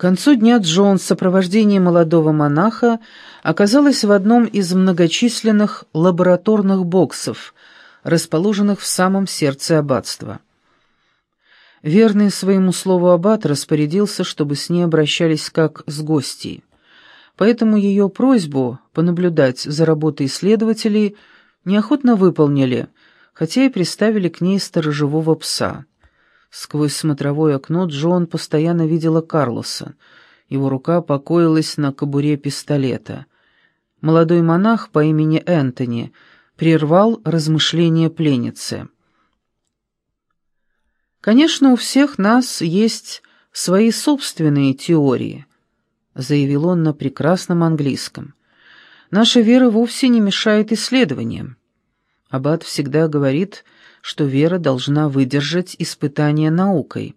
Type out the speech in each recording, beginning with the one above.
К концу дня Джон в сопровождении молодого монаха оказалась в одном из многочисленных лабораторных боксов, расположенных в самом сердце аббатства. Верный своему слову аббат распорядился, чтобы с ней обращались как с гостьей. Поэтому ее просьбу понаблюдать за работой исследователей неохотно выполнили, хотя и приставили к ней сторожевого пса. Сквозь смотровое окно Джон постоянно видела Карлоса. Его рука покоилась на кобуре пистолета. Молодой монах по имени Энтони прервал размышления пленницы. «Конечно, у всех нас есть свои собственные теории», — заявил он на прекрасном английском. «Наша вера вовсе не мешает исследованиям. Аббат всегда говорит, что вера должна выдержать испытание наукой.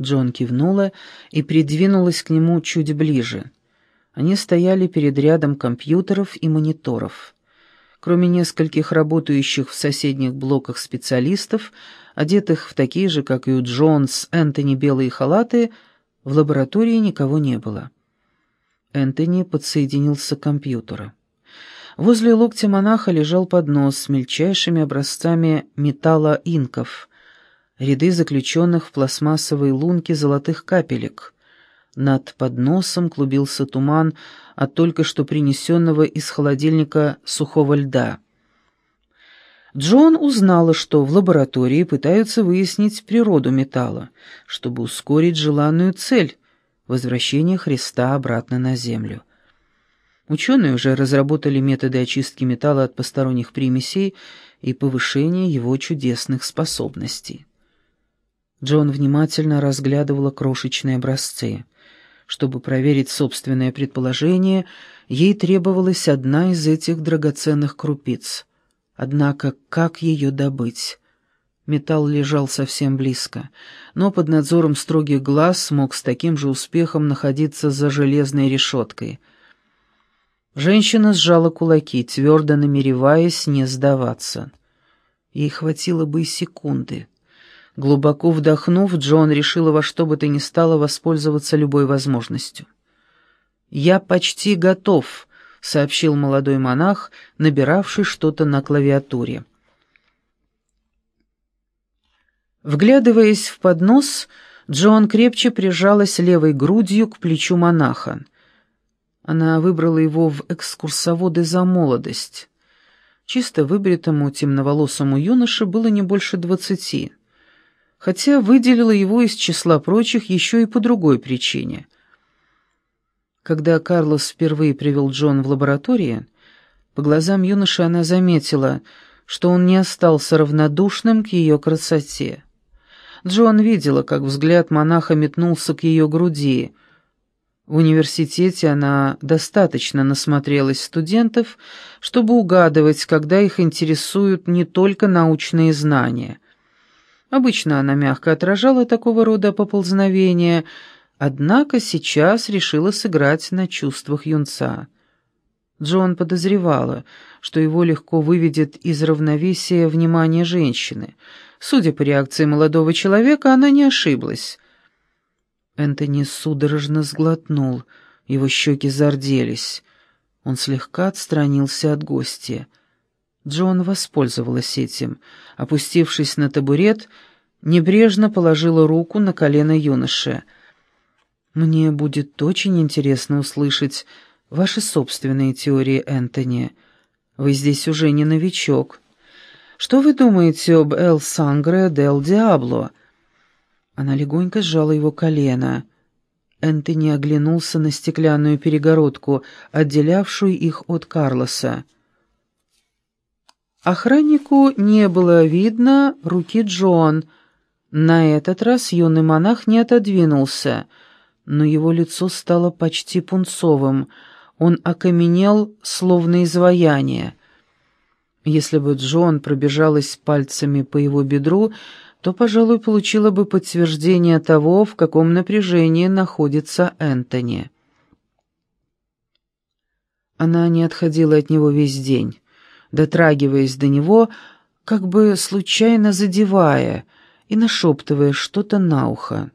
Джон кивнула и придвинулась к нему чуть ближе. Они стояли перед рядом компьютеров и мониторов. Кроме нескольких работающих в соседних блоках специалистов, одетых в такие же, как и у Джонс, Энтони белые халаты, в лаборатории никого не было. Энтони подсоединился к компьютеру. Возле локтя монаха лежал поднос с мельчайшими образцами металла инков, ряды заключенных в пластмассовые лунки золотых капелек. Над подносом клубился туман от только что принесенного из холодильника сухого льда. Джон узнала, что в лаборатории пытаются выяснить природу металла, чтобы ускорить желанную цель — возвращение Христа обратно на землю. Ученые уже разработали методы очистки металла от посторонних примесей и повышения его чудесных способностей. Джон внимательно разглядывала крошечные образцы. Чтобы проверить собственное предположение, ей требовалась одна из этих драгоценных крупиц. Однако как ее добыть? Металл лежал совсем близко, но под надзором строгих глаз мог с таким же успехом находиться за железной решеткой — Женщина сжала кулаки, твердо намереваясь не сдаваться. Ей хватило бы и секунды. Глубоко вдохнув, Джон решила во что бы то ни стало воспользоваться любой возможностью. «Я почти готов», — сообщил молодой монах, набиравший что-то на клавиатуре. Вглядываясь в поднос, Джон крепче прижалась левой грудью к плечу монаха. Она выбрала его в экскурсоводы за молодость. Чисто выбритому темноволосому юноше было не больше двадцати, хотя выделила его из числа прочих еще и по другой причине. Когда Карлос впервые привел Джон в лабораторию, по глазам юноши она заметила, что он не остался равнодушным к ее красоте. Джон видела, как взгляд монаха метнулся к ее груди — в университете она достаточно насмотрелась студентов, чтобы угадывать, когда их интересуют не только научные знания. Обычно она мягко отражала такого рода поползновения, однако сейчас решила сыграть на чувствах юнца. Джон подозревала, что его легко выведет из равновесия внимание женщины. Судя по реакции молодого человека, она не ошиблась. Энтони судорожно сглотнул, его щеки зарделись. Он слегка отстранился от гостя. Джон воспользовалась этим. Опустившись на табурет, небрежно положила руку на колено юноши. «Мне будет очень интересно услышать ваши собственные теории, Энтони. Вы здесь уже не новичок. Что вы думаете об Эл Сангре Дел Диабло?» Она легонько сжала его колено. Энтони оглянулся на стеклянную перегородку, отделявшую их от Карлоса. Охраннику не было видно руки Джон. На этот раз юный монах не отодвинулся, но его лицо стало почти пунцовым. Он окаменел, словно изваяние. Если бы Джон пробежалась пальцами по его бедру, то, пожалуй, получила бы подтверждение того, в каком напряжении находится Энтони. Она не отходила от него весь день, дотрагиваясь до него, как бы случайно задевая и нашептывая что-то на ухо.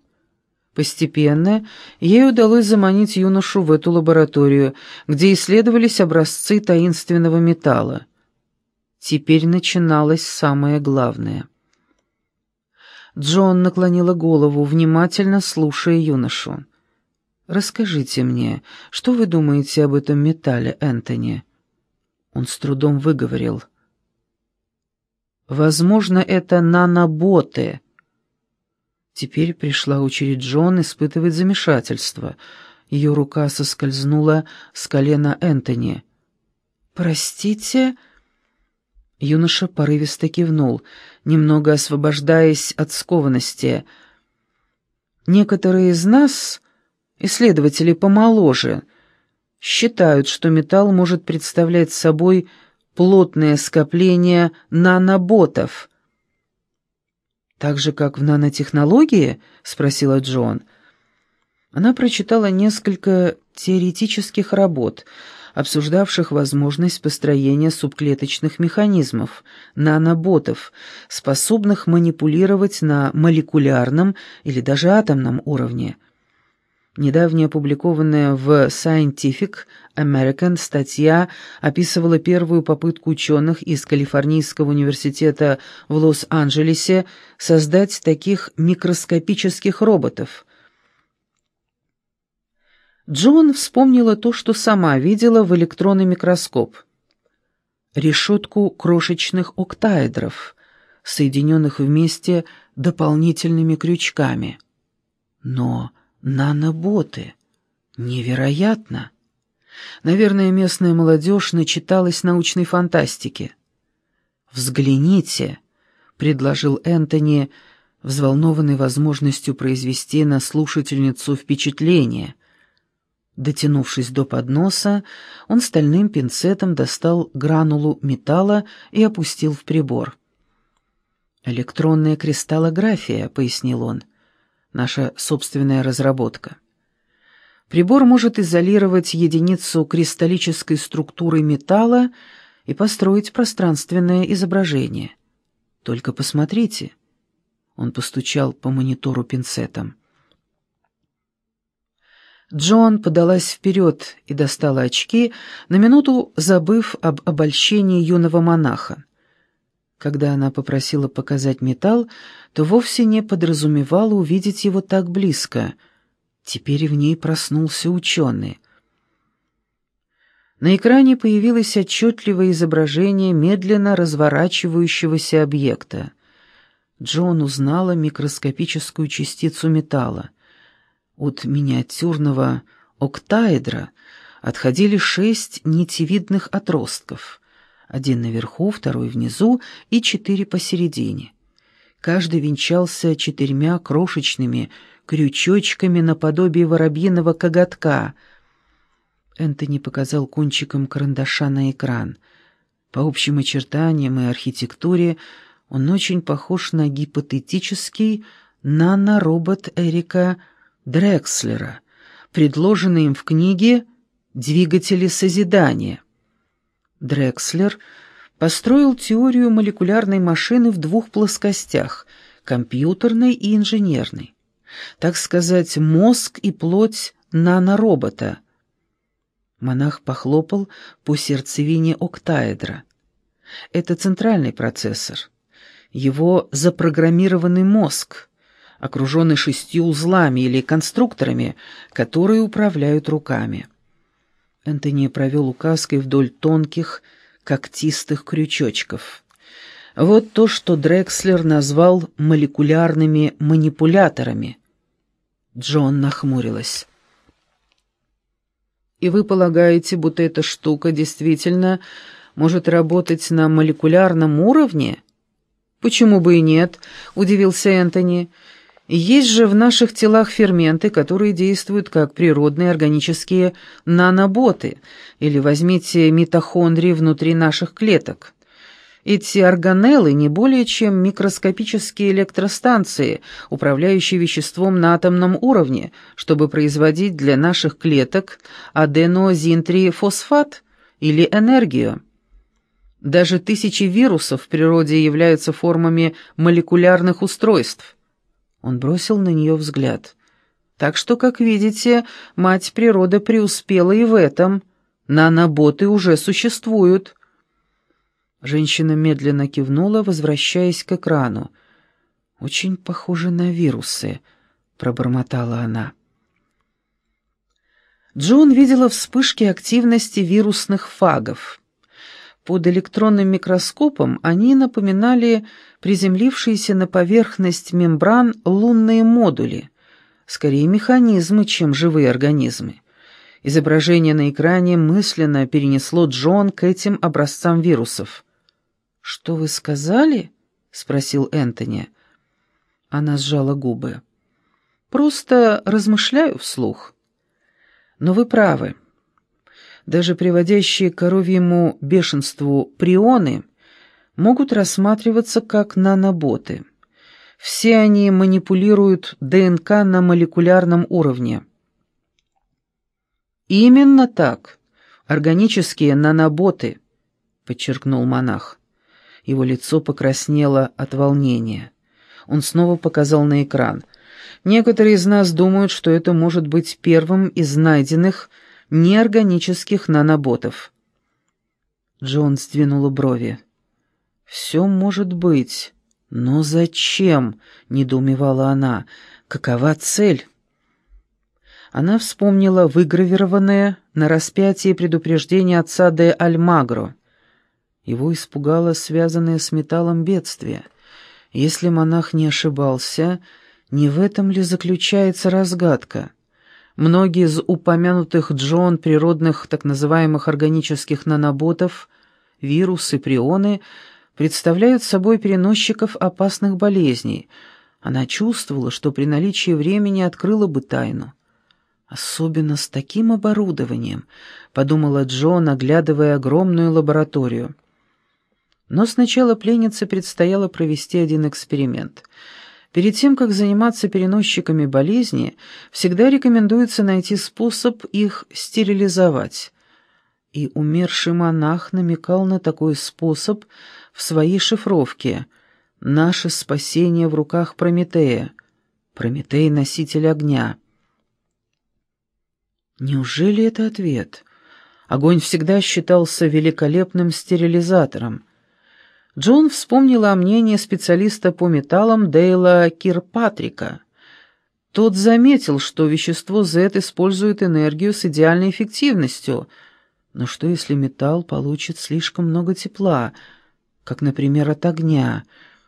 Постепенно ей удалось заманить юношу в эту лабораторию, где исследовались образцы таинственного металла. Теперь начиналось самое главное. Джон наклонила голову, внимательно слушая юношу. «Расскажите мне, что вы думаете об этом металле, Энтони?» Он с трудом выговорил. «Возможно, это наноботы». Теперь пришла очередь Джон испытывать замешательство. Ее рука соскользнула с колена Энтони. «Простите?» Юноша порывисто кивнул, немного освобождаясь от скованности. «Некоторые из нас, исследователи помоложе, считают, что металл может представлять собой плотное скопление наноботов». «Так же, как в нанотехнологии?» — спросила Джон. Она прочитала несколько теоретических работ — обсуждавших возможность построения субклеточных механизмов, наноботов, способных манипулировать на молекулярном или даже атомном уровне. Недавняя опубликованная в Scientific American статья описывала первую попытку ученых из Калифорнийского университета в Лос-Анджелесе создать таких микроскопических роботов – Джон вспомнила то, что сама видела в электронный микроскоп. Решетку крошечных октаэдров, соединенных вместе дополнительными крючками. Но наноботы... Невероятно! Наверное, местная молодежь начиталась научной фантастики. «Взгляните», — предложил Энтони, взволнованный возможностью произвести на слушательницу впечатление — Дотянувшись до подноса, он стальным пинцетом достал гранулу металла и опустил в прибор. «Электронная кристаллография», — пояснил он, — «наша собственная разработка». Прибор может изолировать единицу кристаллической структуры металла и построить пространственное изображение. Только посмотрите. Он постучал по монитору пинцетом. Джон подалась вперед и достала очки, на минуту забыв об обольщении юного монаха. Когда она попросила показать металл, то вовсе не подразумевала увидеть его так близко. Теперь в ней проснулся ученый. На экране появилось отчетливое изображение медленно разворачивающегося объекта. Джон узнала микроскопическую частицу металла. От миниатюрного октаэдра отходили шесть нитевидных отростков, один наверху, второй внизу и четыре посередине. Каждый венчался четырьмя крошечными крючочками наподобие воробьиного коготка. Энтони показал кончиком карандаша на экран. По общим очертаниям и архитектуре он очень похож на гипотетический наноробот Эрика Дрекслера, предложенный им в книге «Двигатели созидания». Дрекслер построил теорию молекулярной машины в двух плоскостях – компьютерной и инженерной. Так сказать, мозг и плоть наноробота. Монах похлопал по сердцевине октаэдра. Это центральный процессор. Его запрограммированный мозг – окруженный шестью узлами или конструкторами, которые управляют руками. Энтони провел указкой вдоль тонких, когтистых крючочков. Вот то, что Дрекслер назвал молекулярными манипуляторами. Джон нахмурилась. «И вы полагаете, будто эта штука действительно может работать на молекулярном уровне?» «Почему бы и нет?» — удивился Энтони. Есть же в наших телах ферменты, которые действуют как природные органические наноботы, или возьмите митохондрии внутри наших клеток. Эти органеллы не более чем микроскопические электростанции, управляющие веществом на атомном уровне, чтобы производить для наших клеток аденозинтрифосфат или энергию. Даже тысячи вирусов в природе являются формами молекулярных устройств. Он бросил на нее взгляд. Так что, как видите, мать природа преуспела и в этом. Наноботы уже существуют». Женщина медленно кивнула, возвращаясь к экрану. «Очень похоже на вирусы», — пробормотала она. Джон видела вспышки активности вирусных фагов. Под электронным микроскопом они напоминали приземлившиеся на поверхность мембран лунные модули, скорее механизмы, чем живые организмы. Изображение на экране мысленно перенесло Джон к этим образцам вирусов. «Что вы сказали?» — спросил Энтони. Она сжала губы. «Просто размышляю вслух». Но вы правы. Даже приводящие к коровьему бешенству прионы могут рассматриваться как наноботы. Все они манипулируют ДНК на молекулярном уровне. «Именно так. Органические наноботы», — подчеркнул монах. Его лицо покраснело от волнения. Он снова показал на экран. Некоторые из нас думают, что это может быть первым из найденных неорганических наноботов. Джон сдвинула брови. «Все может быть, но зачем?» — недоумевала она. «Какова цель?» Она вспомнила выгравированное на распятии предупреждение отца де Альмагро. Его испугало связанное с металлом бедствие. Если монах не ошибался, не в этом ли заключается разгадка? Многие из упомянутых Джон природных так называемых органических наноботов, вирусы, прионы, представляют собой переносчиков опасных болезней. Она чувствовала, что при наличии времени открыла бы тайну. «Особенно с таким оборудованием», — подумала Джон, оглядывая огромную лабораторию. Но сначала пленнице предстояло провести один эксперимент — Перед тем, как заниматься переносчиками болезни, всегда рекомендуется найти способ их стерилизовать. И умерший монах намекал на такой способ в своей шифровке «Наше спасение в руках Прометея». Прометей — носитель огня. Неужели это ответ? Огонь всегда считался великолепным стерилизатором. Джон вспомнила о мнении специалиста по металлам Дейла Кирпатрика. Тот заметил, что вещество Z использует энергию с идеальной эффективностью. Но что если металл получит слишком много тепла, как, например, от огня?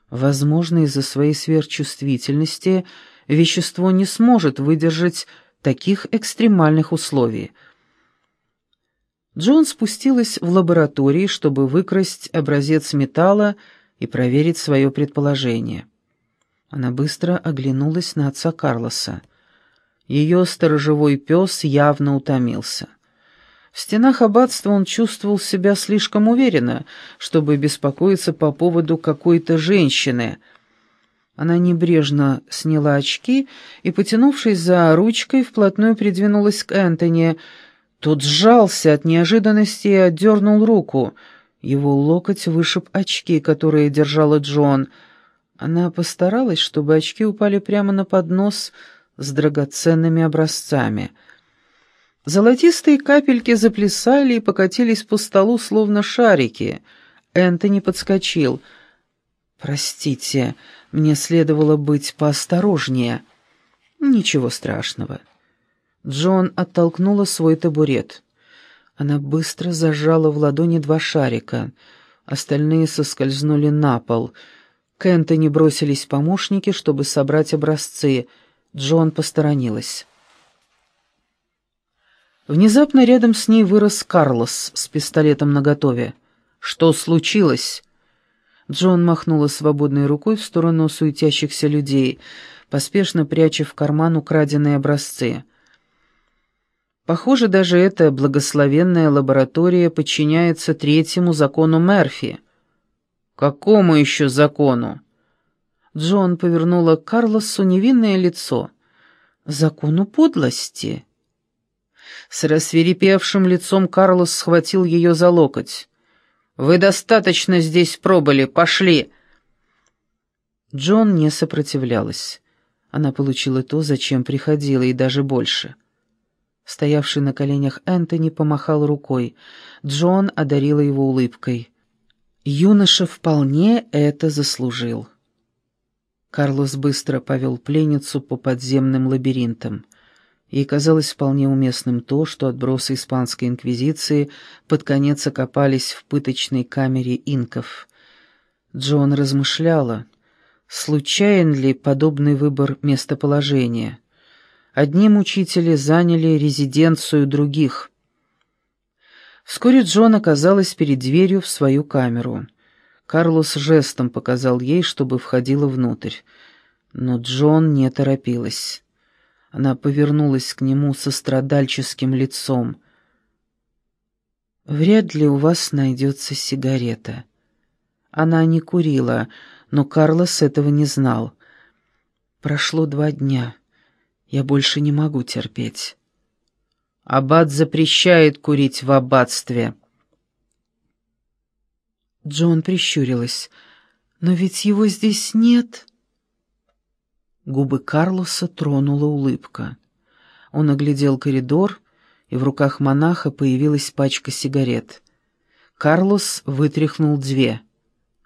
Возможно, из-за своей сверхчувствительности вещество не сможет выдержать таких экстремальных условий — Джон спустилась в лаборатории, чтобы выкрасть образец металла и проверить свое предположение. Она быстро оглянулась на отца Карлоса. Ее сторожевой пес явно утомился. В стенах аббатства он чувствовал себя слишком уверенно, чтобы беспокоиться по поводу какой-то женщины. Она небрежно сняла очки и, потянувшись за ручкой, вплотную придвинулась к Энтони, тот сжался от неожиданности и отдернул руку. Его локоть вышиб очки, которые держала Джон. Она постаралась, чтобы очки упали прямо на поднос с драгоценными образцами. Золотистые капельки заплясали и покатились по столу, словно шарики. Энтони подскочил. «Простите, мне следовало быть поосторожнее». «Ничего страшного». Джон оттолкнула свой табурет. Она быстро зажала в ладони два шарика. Остальные соскользнули на пол. К Энтони бросились помощники, чтобы собрать образцы. Джон посторонилась. Внезапно рядом с ней вырос Карлос с пистолетом наготове. «Что случилось?» Джон махнула свободной рукой в сторону суетящихся людей, поспешно пряча в карман украденные образцы. Похоже, даже эта благословенная лаборатория подчиняется третьему закону Мерфи. Какому еще закону? Джон повернула к Карлосу невинное лицо. Закону подлости. С рассверепевшим лицом Карлос схватил ее за локоть. «Вы достаточно здесь пробыли, пошли!» Джон не сопротивлялась. Она получила то, зачем приходила, и даже больше. Стоявший на коленях Энтони помахал рукой. Джон одарила его улыбкой. Юноша вполне это заслужил. Карлос быстро повел пленницу по подземным лабиринтам. Ей казалось вполне уместным то, что отбросы испанской инквизиции под конец окопались в пыточной камере инков. Джон размышляла, случайен ли подобный выбор местоположения. Одни мучители заняли резиденцию других. Вскоре Джон оказалась перед дверью в свою камеру. Карлос жестом показал ей, чтобы входила внутрь. Но Джон не торопилась. Она повернулась к нему со страдальческим лицом. «Вряд ли у вас найдется сигарета». Она не курила, но Карлос этого не знал. «Прошло два дня. Я больше не могу терпеть». «Аббат запрещает курить в аббатстве», Джон прищурилась. «Но ведь его здесь нет». Губы Карлоса тронула улыбка. Он оглядел коридор, и в руках монаха появилась пачка сигарет. Карлос вытряхнул две.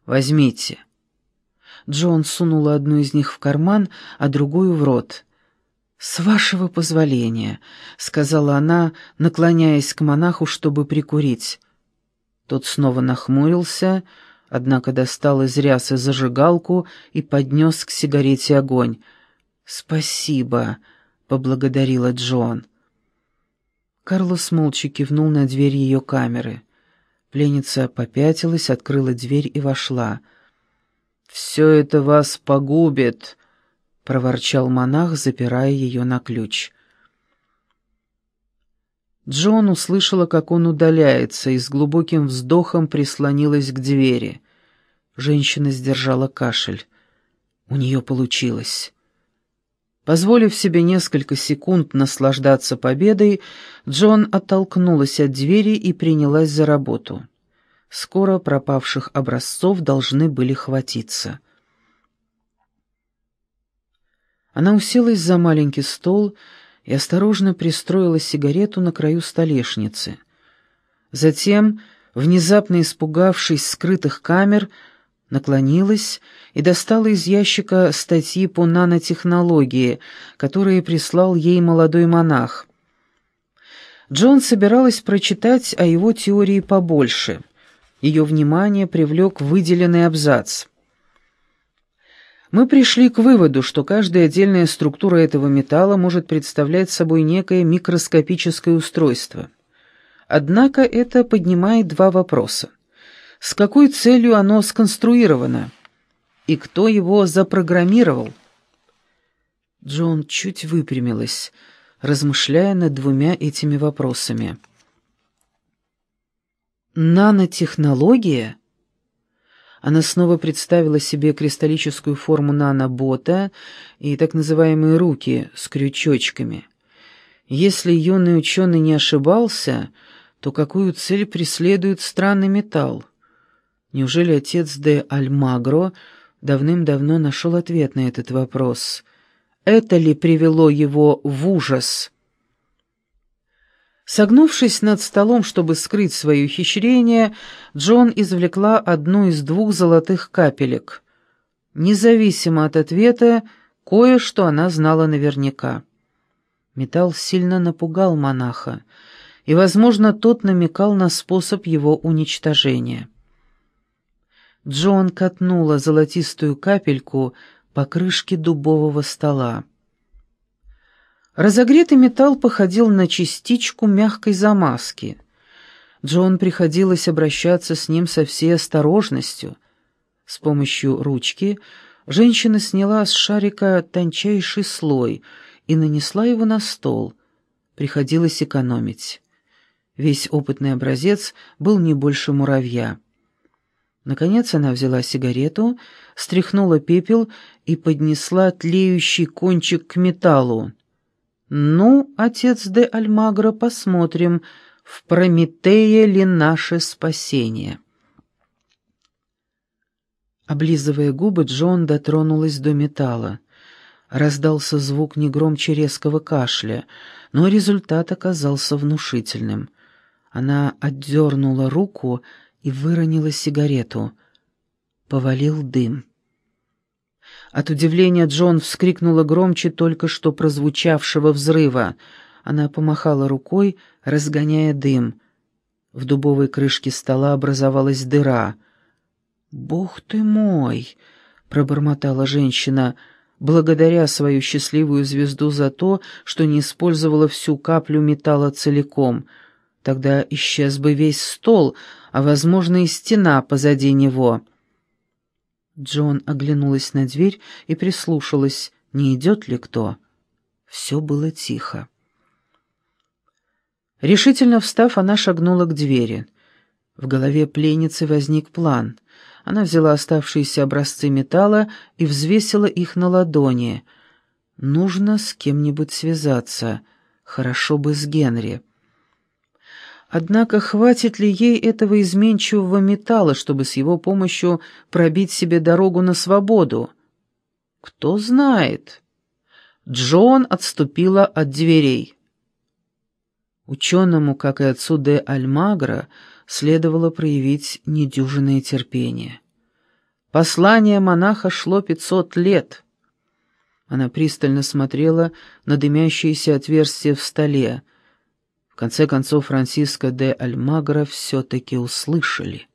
«Возьмите». Джон сунула одну из них в карман, а другую в рот. «С вашего позволения», — сказала она, наклоняясь к монаху, чтобы прикурить. Тот снова нахмурился, однако достал из рясы зажигалку и поднес к сигарете огонь. «Спасибо», — поблагодарила Джон. Карлос молча кивнул на дверь ее камеры. Пленница попятилась, открыла дверь и вошла. «Все это вас погубит», — проворчал монах, запирая ее на ключ. Джон услышала, как он удаляется, и с глубоким вздохом прислонилась к двери. Женщина сдержала кашель. У нее получилось. Позволив себе несколько секунд наслаждаться победой, Джон оттолкнулась от двери и принялась за работу. Скоро пропавших образцов должны были хватиться. Она уселась за маленький стол и осторожно пристроила сигарету на краю столешницы. Затем, внезапно испугавшись скрытых камер, наклонилась и достала из ящика статьи по нанотехнологии, которые прислал ей молодой монах. Джон собиралась прочитать о его теории побольше. Ее внимание привлек выделенный абзац. Мы пришли к выводу, что каждая отдельная структура этого металла может представлять собой некое микроскопическое устройство. Однако это поднимает два вопроса. С какой целью оно сконструировано? И кто его запрограммировал? Джон чуть выпрямилась, размышляя над двумя этими вопросами. Нанотехнология она снова представила себе кристаллическую форму нанобота и так называемые руки с крючочками. Если юный ученый не ошибался, то какую цель преследует странный металл? Неужели отец де Альмагро давным-давно нашел ответ на этот вопрос? Это ли привело его в ужас? Согнувшись над столом, чтобы скрыть свое хищрение, Джон извлекла одну из двух золотых капелек. Независимо от ответа, кое-что она знала наверняка. Металл сильно напугал монаха, и, возможно, тот намекал на способ его уничтожения. Джон катнула золотистую капельку по крышке дубового стола. Разогретый металл походил на частичку мягкой замазки. Джон приходилось обращаться с ним со всей осторожностью. С помощью ручки женщина сняла с шарика тончайший слой и нанесла его на стол. Приходилось экономить. Весь опытный образец был не больше муравья. Наконец она взяла сигарету, стряхнула пепел и поднесла тлеющий кончик к металлу. «Ну, отец де Альмагро, посмотрим, в Прометее ли наше спасение?» Облизывая губы, Джон дотронулась до металла. Раздался звук не громче резкого кашля, но результат оказался внушительным. Она отдернула руку и выронила сигарету. Повалил дым. От удивления Джон вскрикнула громче только что прозвучавшего взрыва. Она помахала рукой, разгоняя дым. В дубовой крышке стола образовалась дыра. «Бог ты мой!» — пробормотала женщина, благодаря свою счастливую звезду за то, что не использовала всю каплю металла целиком. Тогда исчез бы весь стол, а, возможно, и стена позади него. Джон оглянулась на дверь и прислушалась, не идет ли кто. Все было тихо. Решительно встав, она шагнула к двери. В голове пленницы возник план. Она взяла оставшиеся образцы металла и взвесила их на ладони. Нужно с кем-нибудь связаться. Хорошо бы с Генри. Однако хватит ли ей этого изменчивого металла, чтобы с его помощью пробить себе дорогу на свободу? Кто знает. Джон отступила от дверей. Ученому, как и отцу де Альмагро, следовало проявить недюжинное терпение. Послание монаха шло пятьсот лет. Она пристально смотрела на дымящееся отверстие в столе, конце концов Франциско де Альмагро все-таки услышали.